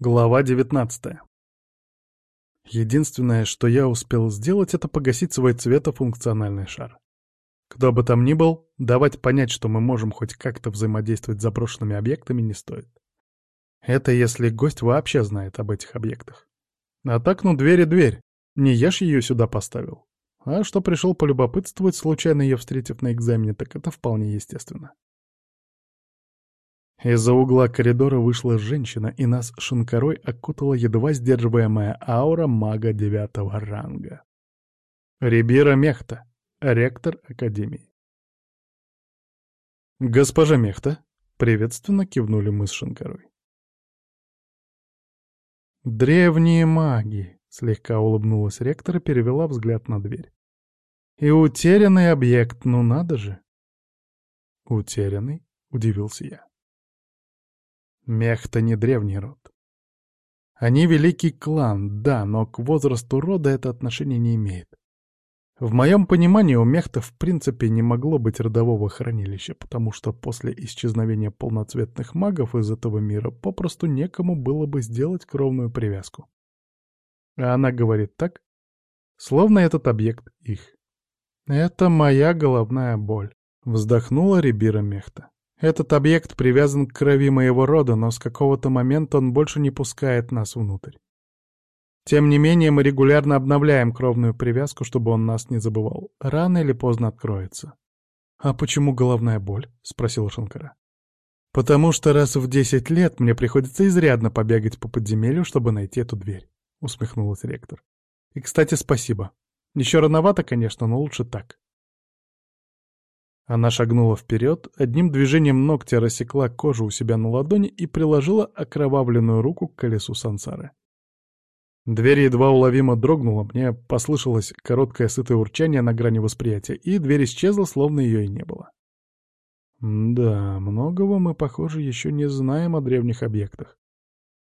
Глава 19 Единственное, что я успел сделать, это погасить свой цветофункциональный шар. Кто бы там ни был, давать понять, что мы можем хоть как-то взаимодействовать с заброшенными объектами, не стоит. Это если гость вообще знает об этих объектах. А так, ну, дверь и дверь. Не я ж ее сюда поставил. А что пришел полюбопытствовать, случайно ее встретив на экзамене, так это вполне естественно. Из-за угла коридора вышла женщина, и нас шинкарой окутала едва сдерживаемая аура мага девятого ранга. Рибира Мехта, ректор Академии. «Госпожа Мехта», — приветственно кивнули мы с Шинкарой. «Древние маги», — слегка улыбнулась ректор и перевела взгляд на дверь. «И утерянный объект, ну надо же!» «Утерянный?» — удивился я. Мехта не древний род. Они великий клан, да, но к возрасту рода это отношение не имеет. В моем понимании у Мехта в принципе не могло быть родового хранилища, потому что после исчезновения полноцветных магов из этого мира попросту некому было бы сделать кровную привязку. А она говорит так, словно этот объект их. «Это моя головная боль», — вздохнула Рибира Мехта. Этот объект привязан к крови моего рода, но с какого-то момента он больше не пускает нас внутрь. Тем не менее, мы регулярно обновляем кровную привязку, чтобы он нас не забывал. Рано или поздно откроется. «А почему головная боль?» — спросил Шанкара. «Потому что раз в десять лет мне приходится изрядно побегать по подземелью, чтобы найти эту дверь», — усмехнулась ректор. «И, кстати, спасибо. Еще рановато, конечно, но лучше так». Она шагнула вперед, одним движением ногтя рассекла кожу у себя на ладони и приложила окровавленную руку к колесу сансары. Дверь едва уловимо дрогнула, мне послышалось короткое сытое урчание на грани восприятия, и дверь исчезла, словно ее и не было. Да, многого мы, похоже, еще не знаем о древних объектах.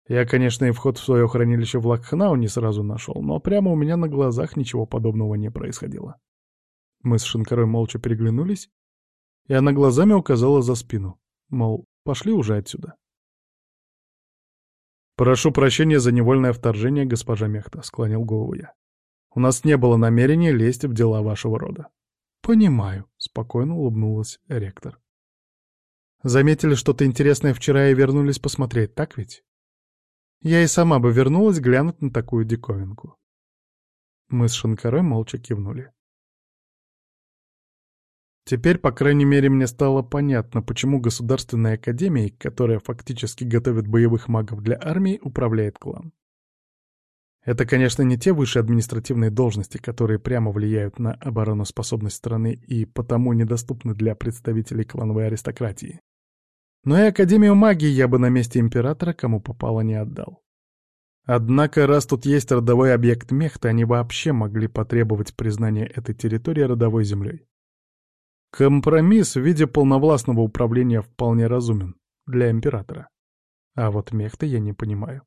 Я, конечно, и вход в свое хранилище в Лакхнау не сразу нашел, но прямо у меня на глазах ничего подобного не происходило. Мы с Шинкарой молча переглянулись, и она глазами указала за спину, мол, пошли уже отсюда. «Прошу прощения за невольное вторжение, госпожа Мехта», — склонил голову я. «У нас не было намерения лезть в дела вашего рода». «Понимаю», — спокойно улыбнулась ректор. «Заметили что-то интересное вчера и вернулись посмотреть, так ведь?» Я и сама бы вернулась глянуть на такую диковинку. Мы с Шанкарой молча кивнули. Теперь, по крайней мере, мне стало понятно, почему Государственной Академией, которая фактически готовит боевых магов для армии, управляет клан. Это, конечно, не те высшие административные должности, которые прямо влияют на обороноспособность страны и потому недоступны для представителей клановой аристократии. Но и Академию магии я бы на месте императора кому попало не отдал. Однако, раз тут есть родовой объект Мехта, они вообще могли потребовать признания этой территории родовой землей. Компромисс в виде полновластного управления вполне разумен для императора. А вот мехта я не понимаю.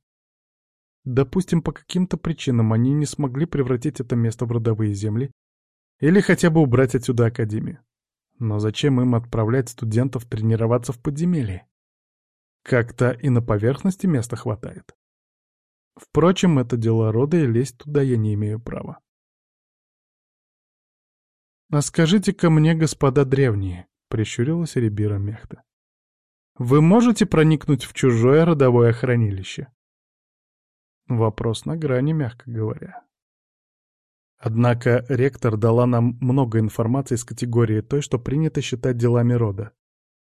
Допустим, по каким-то причинам они не смогли превратить это место в родовые земли или хотя бы убрать отсюда Академию. Но зачем им отправлять студентов тренироваться в подземелье? Как-то и на поверхности места хватает. Впрочем, это дело рода, и лезть туда я не имею права. «А скажите-ка мне, господа древние», — прищурилась Рибира Мехта, «вы можете проникнуть в чужое родовое хранилище?» Вопрос на грани, мягко говоря. Однако ректор дала нам много информации из категории той, что принято считать делами рода.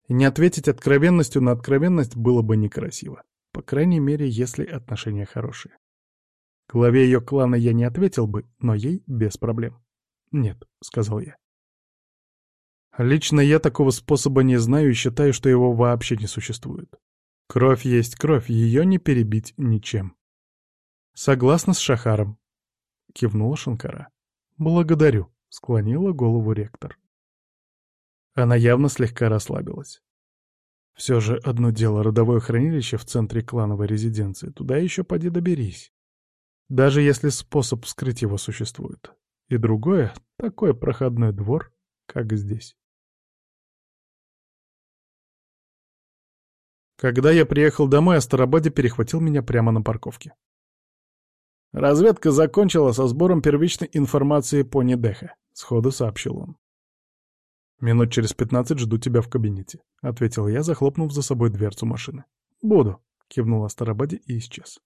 И не ответить откровенностью на откровенность было бы некрасиво. По крайней мере, если отношения хорошие. Главе ее клана я не ответил бы, но ей без проблем. «Нет», — сказал я. «Лично я такого способа не знаю и считаю, что его вообще не существует. Кровь есть кровь, ее не перебить ничем». «Согласна с Шахаром», — кивнула Шанкара. «Благодарю», — склонила голову ректор. Она явно слегка расслабилась. Все же одно дело родовое хранилище в центре клановой резиденции, туда еще поди доберись. Даже если способ вскрыть его существует. И другое — такой проходной двор, как здесь. Когда я приехал домой, Астарабаде перехватил меня прямо на парковке. «Разведка закончила со сбором первичной информации по Недеха», — сходу сообщил он. «Минут через пятнадцать жду тебя в кабинете», — ответил я, захлопнув за собой дверцу машины. «Буду», — кивнул Астарабаде и исчез.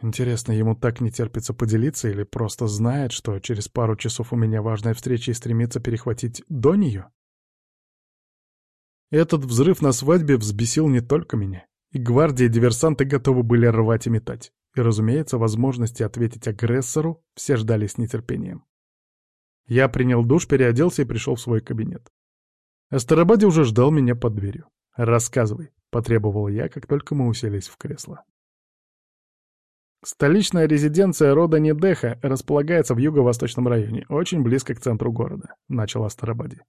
Интересно, ему так не терпится поделиться или просто знает, что через пару часов у меня важная встреча и стремится перехватить до нее? Этот взрыв на свадьбе взбесил не только меня. И гвардии и диверсанты готовы были рвать и метать. И, разумеется, возможности ответить агрессору все ждали с нетерпением. Я принял душ, переоделся и пришел в свой кабинет. Астарабаде уже ждал меня под дверью. «Рассказывай», — потребовал я, как только мы уселись в кресло. Столичная резиденция рода Недеха располагается в юго-восточном районе, очень близко к центру города, — начал Астарабаде.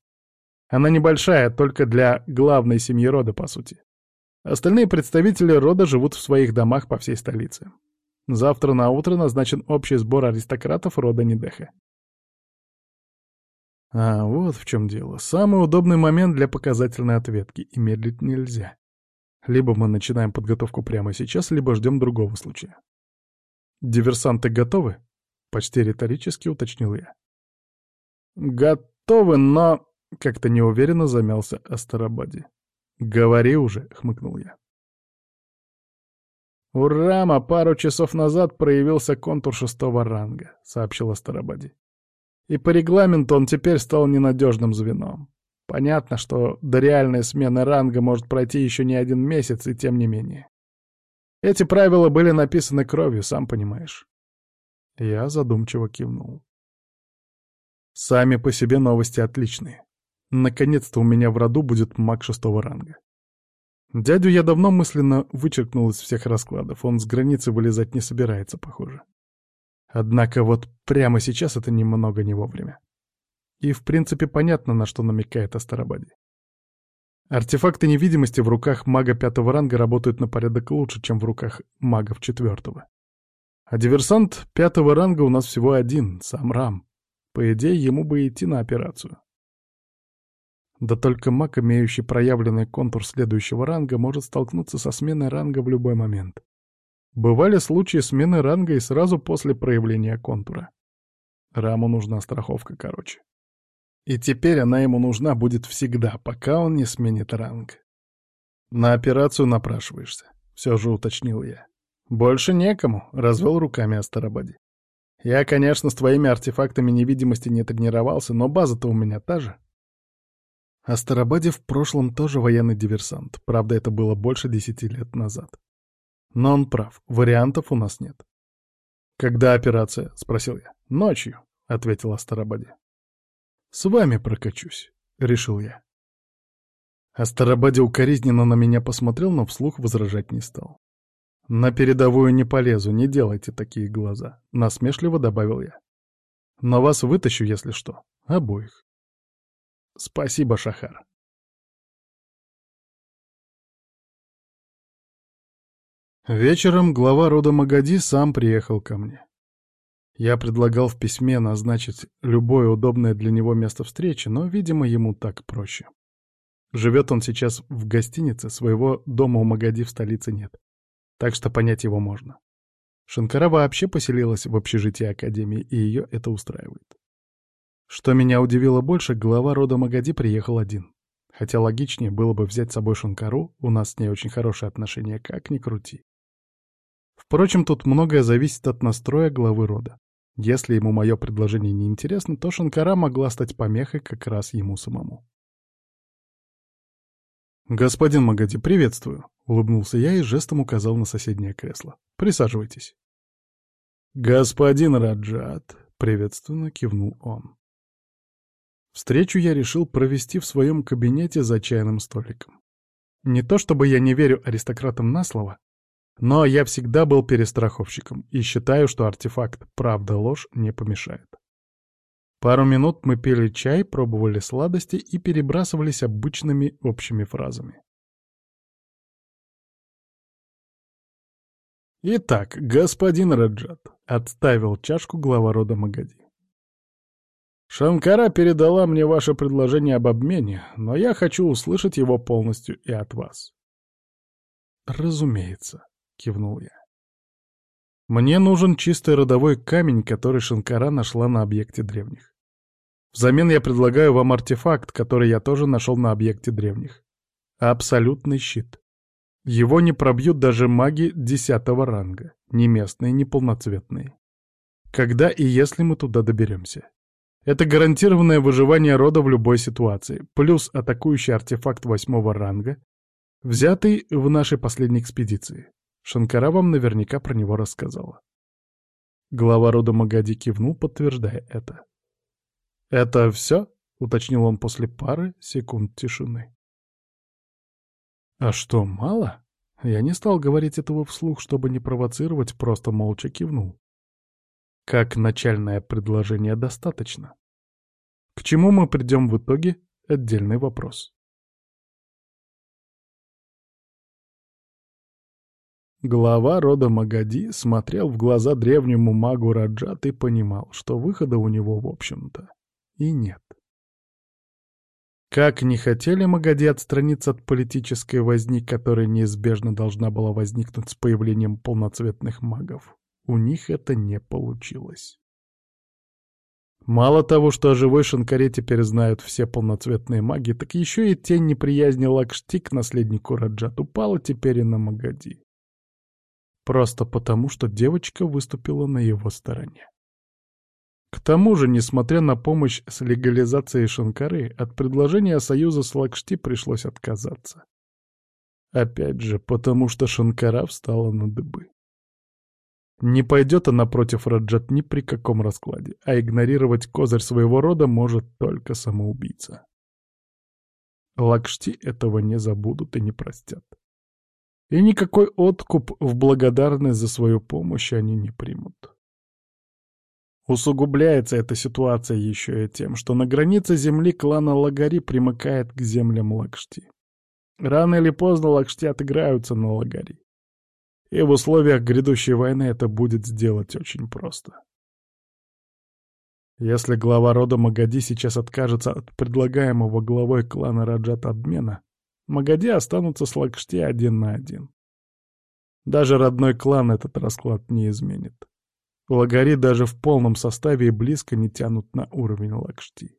Она небольшая, только для главной семьи рода, по сути. Остальные представители рода живут в своих домах по всей столице. Завтра на утро назначен общий сбор аристократов рода Недеха. А вот в чем дело. Самый удобный момент для показательной ответки, и медлить нельзя. Либо мы начинаем подготовку прямо сейчас, либо ждем другого случая. «Диверсанты готовы?» — почти риторически уточнил я. «Готовы, но...» — как-то неуверенно замялся Астарабаде. «Говори уже», — хмыкнул я. «У Рама пару часов назад проявился контур шестого ранга», — сообщил Астарабаде. «И по регламенту он теперь стал ненадежным звеном. Понятно, что до реальной смены ранга может пройти еще не один месяц, и тем не менее. Эти правила были написаны кровью, сам понимаешь». Я задумчиво кивнул. Сами по себе новости отличные. Наконец-то у меня в роду будет маг шестого ранга. Дядю я давно мысленно вычеркнул из всех раскладов, он с границы вылезать не собирается, похоже. Однако вот прямо сейчас это немного не вовремя. И в принципе понятно, на что намекает Астарабаде. Артефакты невидимости в руках мага пятого ранга работают на порядок лучше, чем в руках магов четвертого. А диверсант пятого ранга у нас всего один, сам Рам. По идее, ему бы идти на операцию. Да только маг, имеющий проявленный контур следующего ранга, может столкнуться со сменой ранга в любой момент. Бывали случаи смены ранга и сразу после проявления контура. Раму нужна страховка, короче. И теперь она ему нужна будет всегда, пока он не сменит ранг. На операцию напрашиваешься, все же уточнил я. Больше некому, развел руками Астарабаде. Я, конечно, с твоими артефактами невидимости не тренировался, но база-то у меня та же. Астарабаде в прошлом тоже военный диверсант, правда, это было больше десяти лет назад. Но он прав, вариантов у нас нет. «Когда операция?» — спросил я. «Ночью», — ответил Астарабаде. «С вами прокачусь», — решил я. Астарабаде укоризненно на меня посмотрел, но вслух возражать не стал. «На передовую не полезу, не делайте такие глаза», — насмешливо добавил я. «Но вас вытащу, если что. Обоих». Спасибо, Шахар. Вечером глава рода Магади сам приехал ко мне. Я предлагал в письме назначить любое удобное для него место встречи, но, видимо, ему так проще. Живет он сейчас в гостинице, своего дома у Магади в столице нет. Так что понять его можно. Шанкара вообще поселилась в общежитии Академии, и ее это устраивает. Что меня удивило больше, глава рода Магади приехал один. Хотя логичнее было бы взять с собой Шанкару, у нас с ней очень хорошие отношения, как ни крути. Впрочем, тут многое зависит от настроя главы рода. Если ему мое предложение не интересно, то Шанкара могла стать помехой как раз ему самому. «Господин Магади, приветствую!» — улыбнулся я и жестом указал на соседнее кресло. «Присаживайтесь». «Господин Раджат!» — приветственно кивнул он. Встречу я решил провести в своем кабинете за чайным столиком. Не то чтобы я не верю аристократам на слово, но я всегда был перестраховщиком и считаю, что артефакт «правда-ложь» не помешает. Пару минут мы пили чай, пробовали сладости и перебрасывались обычными общими фразами. «Итак, господин Раджат», — отставил чашку глава рода Магади. Шанкара передала мне ваше предложение об обмене, но я хочу услышать его полностью и от вас. Разумеется, кивнул я. Мне нужен чистый родовой камень, который Шанкара нашла на объекте древних. Взамен я предлагаю вам артефакт, который я тоже нашел на объекте древних. Абсолютный щит. Его не пробьют даже маги десятого ранга, ни местные, ни полноцветные. Когда и если мы туда доберемся. Это гарантированное выживание рода в любой ситуации, плюс атакующий артефакт восьмого ранга, взятый в нашей последней экспедиции. Шанкара вам наверняка про него рассказала. Глава рода Магади кивнул, подтверждая это. «Это все?» — уточнил он после пары секунд тишины. «А что, мало?» Я не стал говорить этого вслух, чтобы не провоцировать, просто молча кивнул. Как начальное предложение достаточно. К чему мы придем в итоге — отдельный вопрос. Глава рода Магади смотрел в глаза древнему магу Раджат и понимал, что выхода у него, в общем-то, и нет. Как не хотели Магади отстраниться от политической возни, которая неизбежно должна была возникнуть с появлением полноцветных магов, у них это не получилось. Мало того, что о живой Шанкаре теперь знают все полноцветные маги, так еще и тень неприязни Лакшти к наследнику Раджат упала теперь и на Магади. Просто потому, что девочка выступила на его стороне. К тому же, несмотря на помощь с легализацией Шанкары, от предложения союза с Лакшти пришлось отказаться. Опять же, потому что Шанкара встала на дыбы. Не пойдет она против Раджат ни при каком раскладе, а игнорировать козырь своего рода может только самоубийца. Лакшти этого не забудут и не простят. И никакой откуп в благодарность за свою помощь они не примут. Усугубляется эта ситуация еще и тем, что на границе земли клана Лагари примыкает к землям Лакшти. Рано или поздно Лакшти отыграются на Лагари. И в условиях грядущей войны это будет сделать очень просто. Если глава рода Магади сейчас откажется от предлагаемого главой клана Раджат обмена, Магади останутся с Лакшти один на один. Даже родной клан этот расклад не изменит. Лагари даже в полном составе и близко не тянут на уровень Лакшти.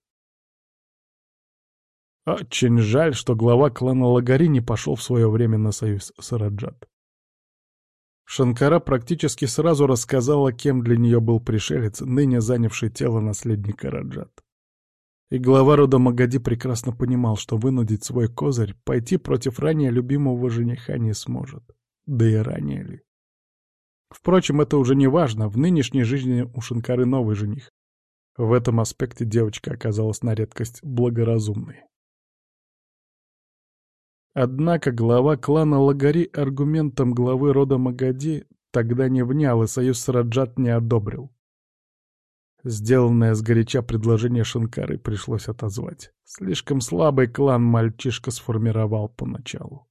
Очень жаль, что глава клана Лагари не пошел в свое время на союз с Раджат. Шанкара практически сразу рассказала, кем для нее был пришелец, ныне занявший тело наследника Раджат. И глава рода Магади прекрасно понимал, что вынудить свой козырь пойти против ранее любимого жениха не сможет. Да и ранее ли. Впрочем, это уже не важно, в нынешней жизни у Шинкары новый жених. В этом аспекте девочка оказалась на редкость благоразумной. Однако глава клана Лагари аргументом главы рода Магади тогда не внял и союз Раджат не одобрил. Сделанное сгоряча предложение Шинкары пришлось отозвать. Слишком слабый клан мальчишка сформировал поначалу.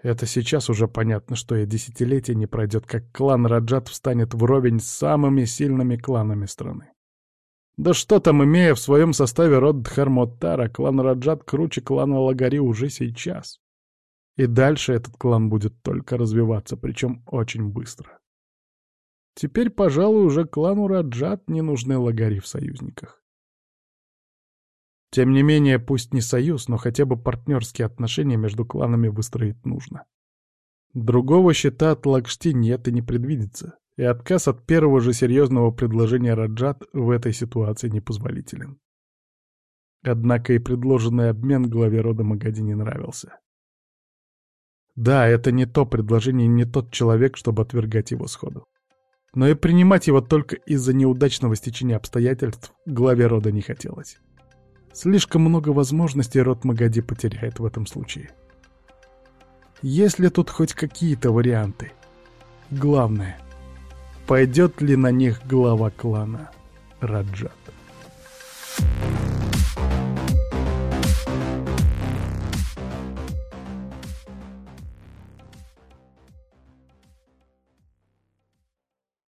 Это сейчас уже понятно, что и десятилетия не пройдет, как клан Раджат встанет вровень с самыми сильными кланами страны. Да что там, имея в своем составе род Дхармоттара, клан Раджат круче клана Лагари уже сейчас. И дальше этот клан будет только развиваться, причем очень быстро. Теперь, пожалуй, уже клану Раджат не нужны Лагари в союзниках. Тем не менее, пусть не союз, но хотя бы партнерские отношения между кланами выстроить нужно. Другого счета от Лакшти нет и не предвидится, и отказ от первого же серьезного предложения Раджат в этой ситуации непозволителен. Однако и предложенный обмен главе рода Магади не нравился. Да, это не то предложение, не тот человек, чтобы отвергать его сходу. Но и принимать его только из-за неудачного стечения обстоятельств главе рода не хотелось. Слишком много возможностей род Магади потеряет в этом случае. Есть ли тут хоть какие-то варианты? Главное, пойдет ли на них глава клана Раджата?